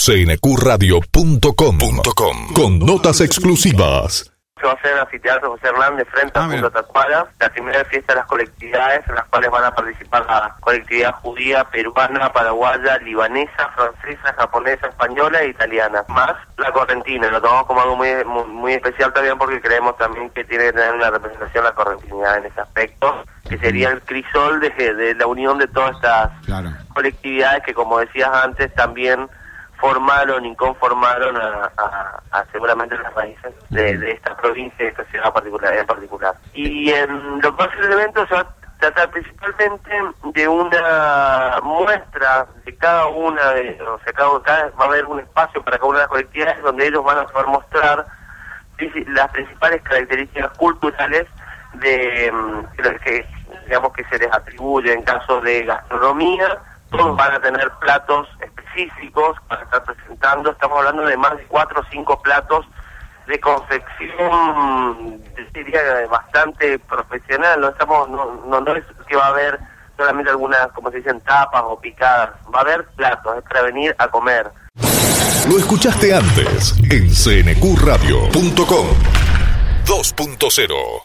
cnqradio.com.com con notas exclusivas. Se va a hacer en Anfiteatro José Hernández frente a Ah, Punta Tacuara, la primera fiesta de las colectividades en las cuales van a participar la colectividad judía, peruana, paraguaya, libanesa, francesa, japonesa, española e italiana, más la correntina. Lo tomamos como algo muy, muy, muy especial también porque creemos también que tiene que tener una representación la correntinidad en ese aspecto, que sería el crisol de, de la unión de todas estas Claro. colectividades que, como decías antes, también formaron y conformaron a, a- a seguramente las raíces de, de esta provincia y de esta ciudad particular, en particular. Y en lo que va a ser el evento se va a tratar principalmente de una muestra de cada una de, o sea, cada, cada- va a haber un espacio para cada una de las colectividades donde ellos van a poder mostrar las principales características culturales de mm, que, que, digamos que se les atribuye en caso de gastronomía. Todos van a tener platos específicos para estar presentando. Estamos hablando de más de cuatro o cinco platos de confección diría bastante profesional no estamos no, no, es que va a haber solamente algunas como se dicen tapas o picadas. Va a haber platos para venir a comer. Lo escuchaste antes en cnqradio.com 2.0